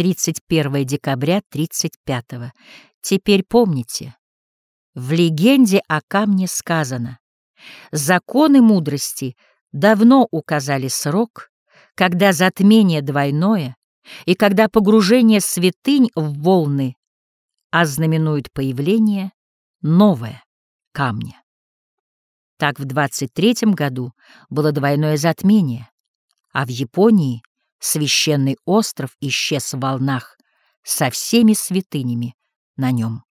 31 декабря 35 -го. Теперь помните, в легенде о камне сказано, законы мудрости давно указали срок, когда затмение двойное и когда погружение святынь в волны ознаменует появление новое камня. Так в 23 году было двойное затмение, а в Японии священный остров исчез в волнах со всеми святынями на нем.